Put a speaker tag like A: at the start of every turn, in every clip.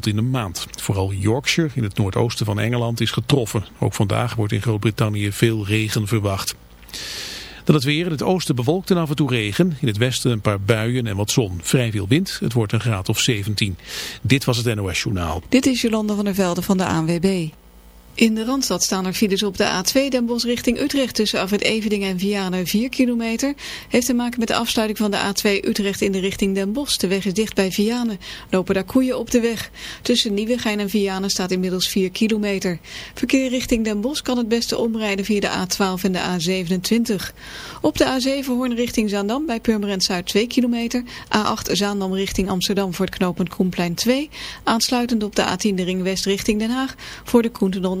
A: in een maand. Vooral Yorkshire in het noordoosten van Engeland is getroffen. Ook vandaag wordt in Groot-Brittannië veel regen verwacht. Dan het weer. In het oosten bewolkt en af en toe regen. In het westen een paar buien en wat zon. Vrij veel wind. Het wordt een graad of 17. Dit was het NOS Journaal.
B: Dit is Jolanda van der Velde van de ANWB. In de Randstad staan er files op de A2 Den Bosch richting Utrecht tussen Afrit Evening en Vianen 4 kilometer. Heeft te maken met de afsluiting van de A2 Utrecht in de richting Den Bosch. De weg is dicht bij Vianen. Lopen daar koeien op de weg. Tussen Nieuwegein en Vianen staat inmiddels 4 kilometer. Verkeer richting Den Bosch kan het beste omrijden via de A12 en de A27. Op de A7 Hoorn richting Zaandam bij Purmerend Zuid 2 kilometer. A8 Zaandam richting Amsterdam voor het knooppunt Koenplein 2. Aansluitend op de A10 de ring West richting Den Haag voor de Koentenon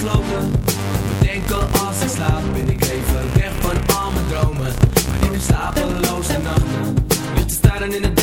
C: gesloten. Denk als ik slaap, ben ik even weg van al mijn dromen. Maar in de slapeloze nachten. Lucht te staren in het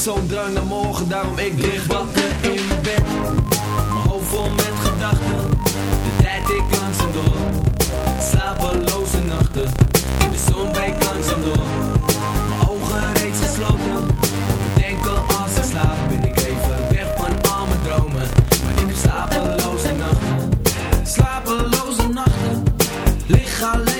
C: Zo'n drang naar morgen, daarom ik lig wakker in bed. Mijn hoofd vol met gedachten De tijd ik langzaam door. Slapeloze nachten De zon breekt langzaam door. Mijn ogen reeds gesloten Denken als ik slaap Ben ik even weg van al mijn dromen. Maar ik heb slapeloze nachten Slapeloze nachten Lig alleen.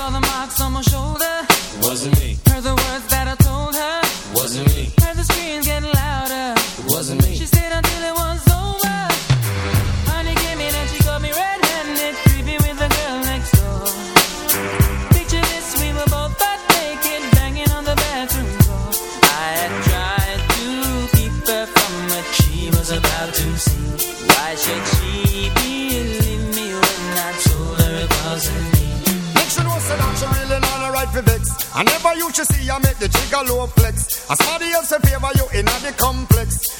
D: Saw the marks on my shoulder. Wasn't me. Heard the words that I told I
E: never used to see her make the trigger low flex. As somebody else favor you in the complex.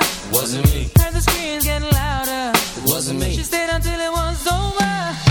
D: Wasn't me. Heard the screams getting louder. Wasn't me. She stayed until it was over.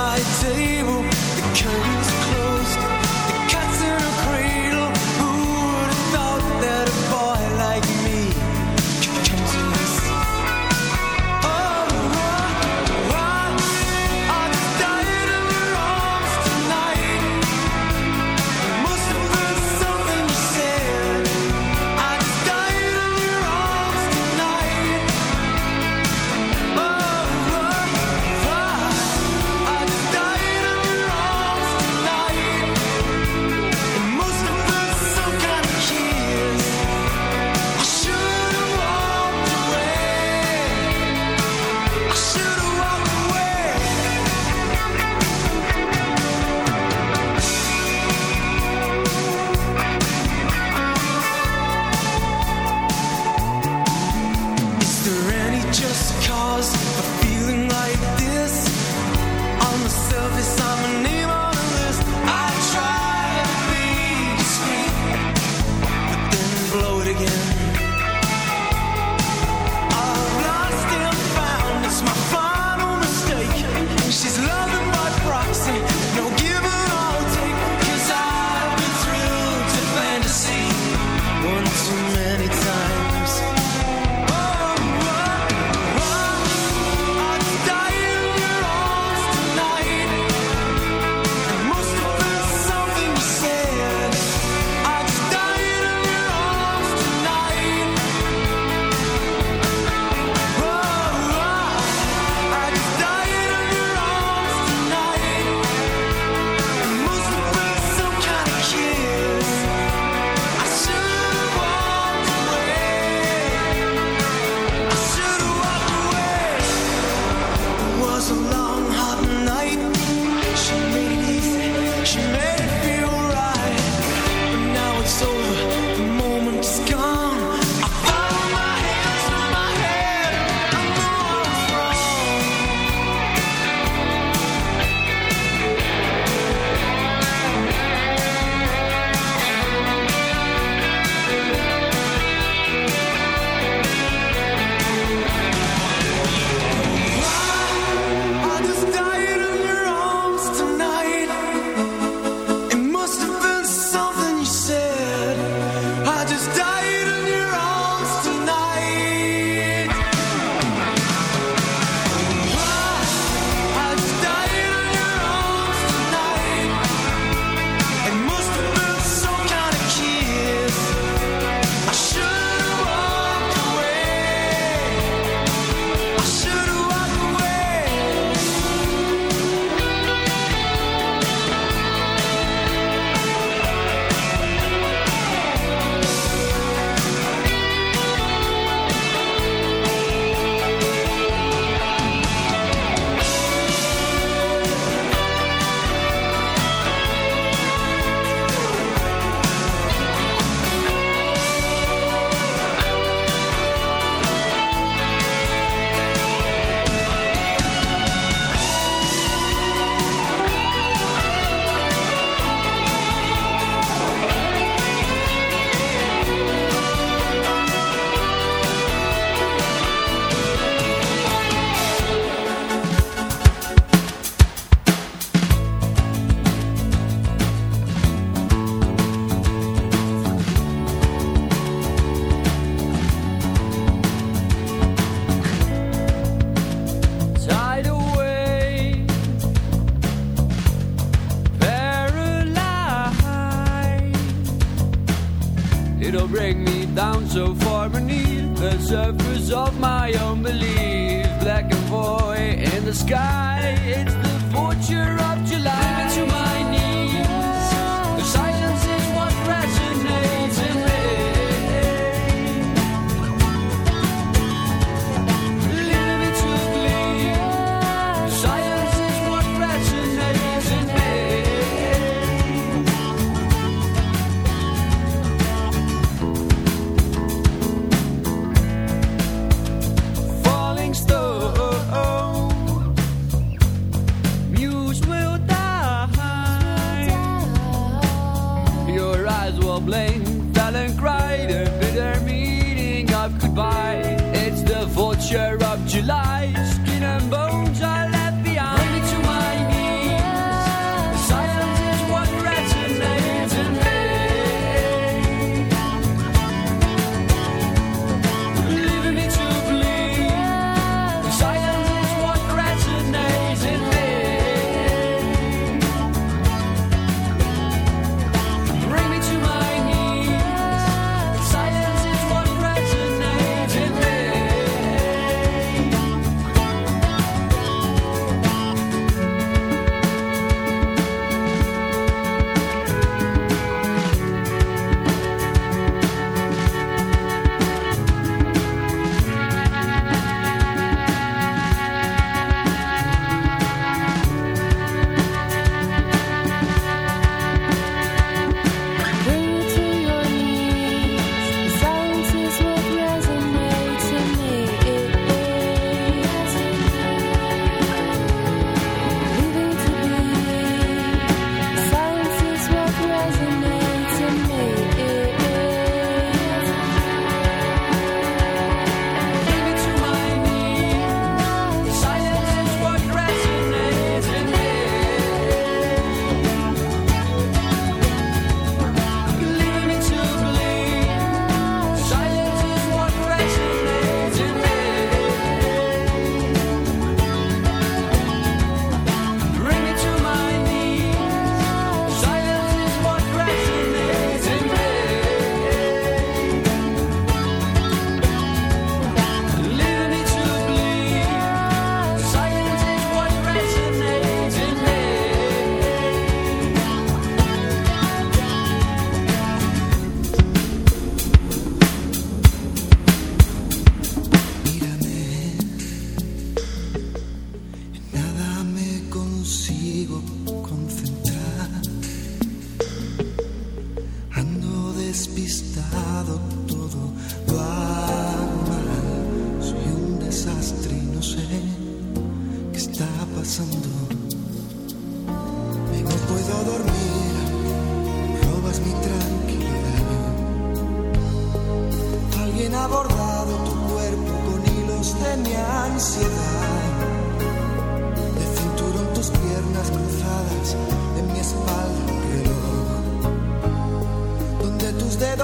F: bedside table.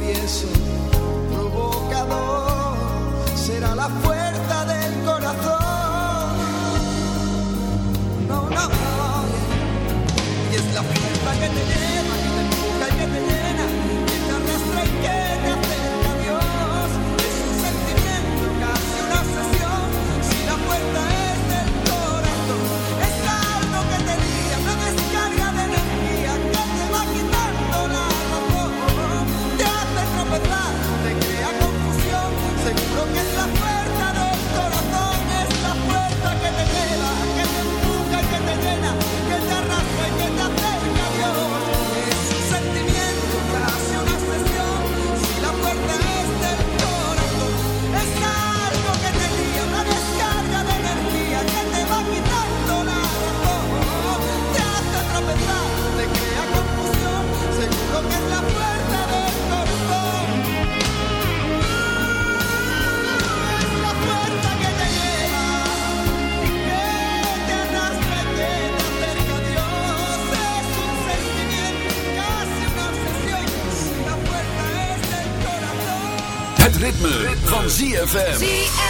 F: travieso, provocador.
G: ZFM.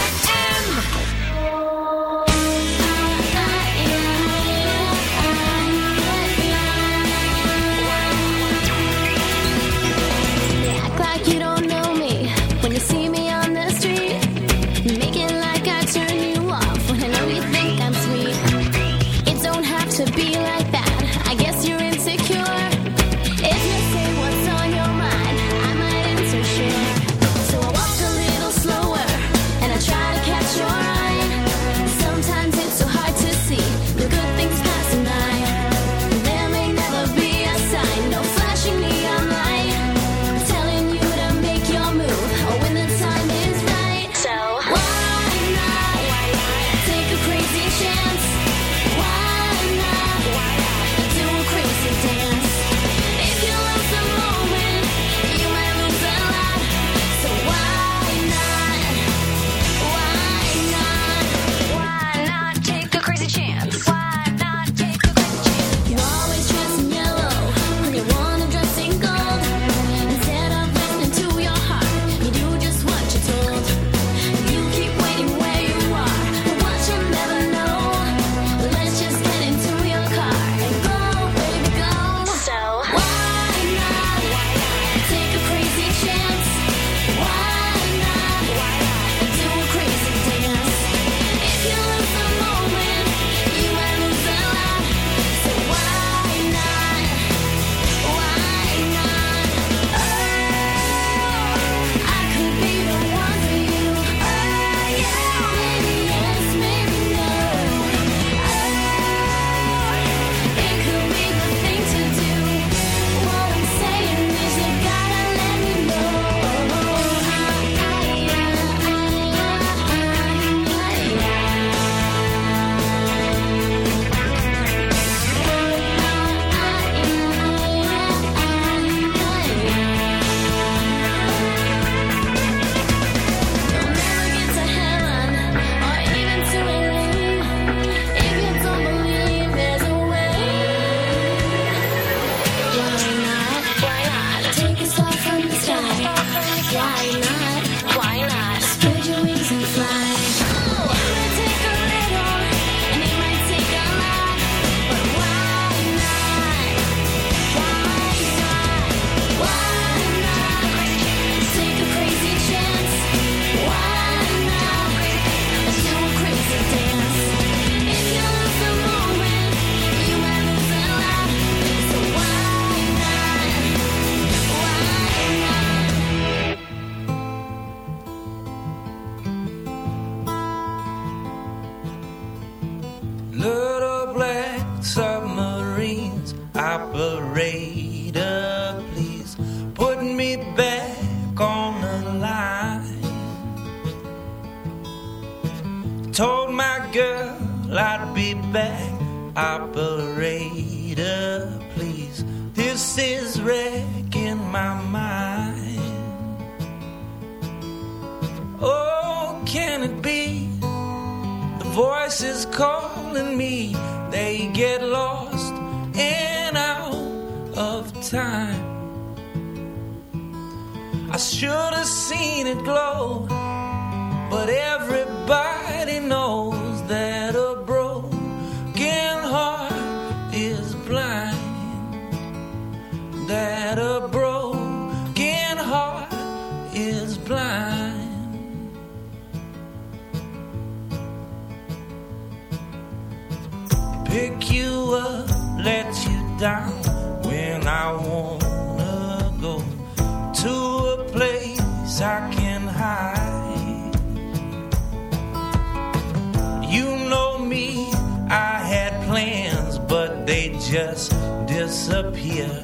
H: rain. seen it glow, but everybody knows that a broken heart is blind. That a broken heart is blind. Pick you up, let you down just disappear.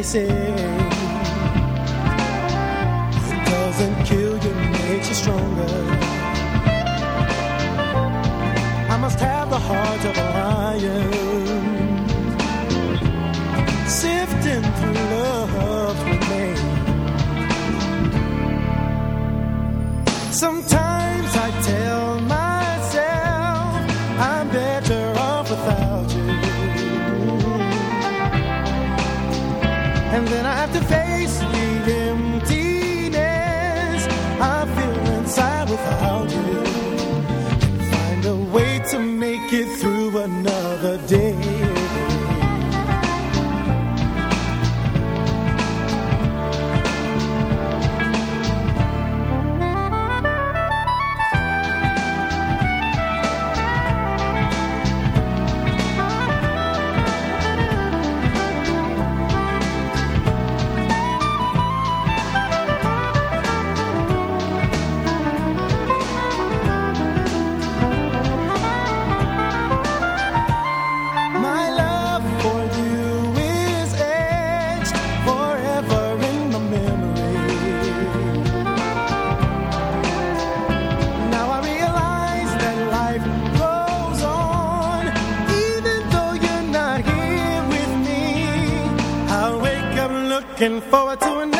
H: They
F: say looking forward to another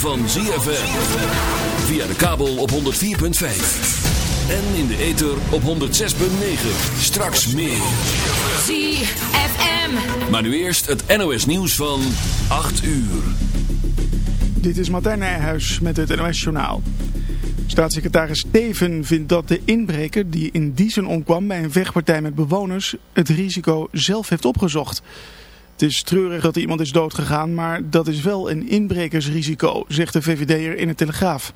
G: van ZFM. Via de kabel op 104.5. En in de ether op 106.9. Straks meer.
I: ZFM.
G: Maar nu eerst het NOS nieuws van 8 uur.
J: Dit is Martijn Nijhuis met het NOS Journaal. Staatssecretaris Teven vindt dat de inbreker die in Diezen omkwam bij een vechtpartij met bewoners het risico zelf heeft opgezocht. Het is treurig dat iemand is doodgegaan, maar dat is wel een inbrekersrisico, zegt de VVD'er in het Telegraaf.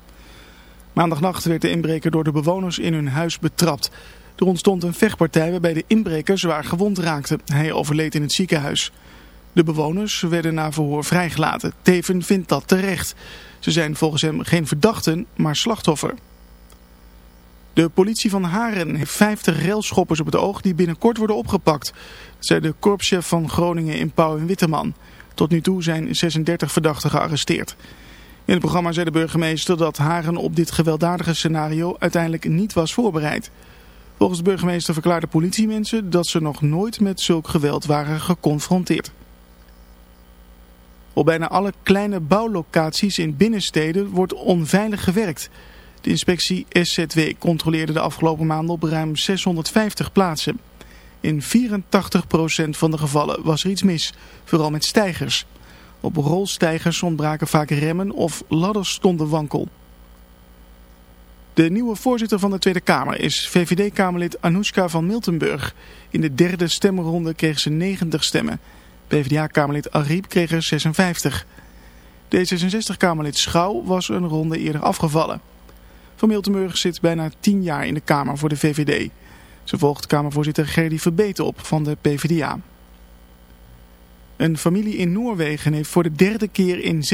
J: Maandagnacht werd de inbreker door de bewoners in hun huis betrapt. Er ontstond een vechtpartij waarbij de inbreker zwaar gewond raakte. Hij overleed in het ziekenhuis. De bewoners werden na verhoor vrijgelaten. Teven vindt dat terecht. Ze zijn volgens hem geen verdachten, maar slachtoffer. De politie van Haren heeft 50 railschoppers op het oog die binnenkort worden opgepakt. Zei de korpschef van Groningen in Pauw en Witteman. Tot nu toe zijn 36 verdachten gearresteerd. In het programma zei de burgemeester dat Haren op dit gewelddadige scenario uiteindelijk niet was voorbereid. Volgens de burgemeester verklaarden politiemensen dat ze nog nooit met zulk geweld waren geconfronteerd. Op bijna alle kleine bouwlocaties in binnensteden wordt onveilig gewerkt. De inspectie SZW controleerde de afgelopen maanden op ruim 650 plaatsen. In 84% van de gevallen was er iets mis, vooral met stijgers. Op rolstijgers ontbraken vaak remmen of ladders stonden wankel. De nieuwe voorzitter van de Tweede Kamer is VVD-Kamerlid Anoushka van Miltenburg. In de derde stemronde kreeg ze 90 stemmen. PvdA-Kamerlid Ariep kreeg er 56. D66-Kamerlid Schouw was een ronde eerder afgevallen. Van Miltenburg zit bijna 10 jaar in de Kamer voor de VVD. Ze volgt Kamervoorzitter Gerdy Verbeten op van de PvdA. Een familie in Noorwegen heeft voor de derde keer in zes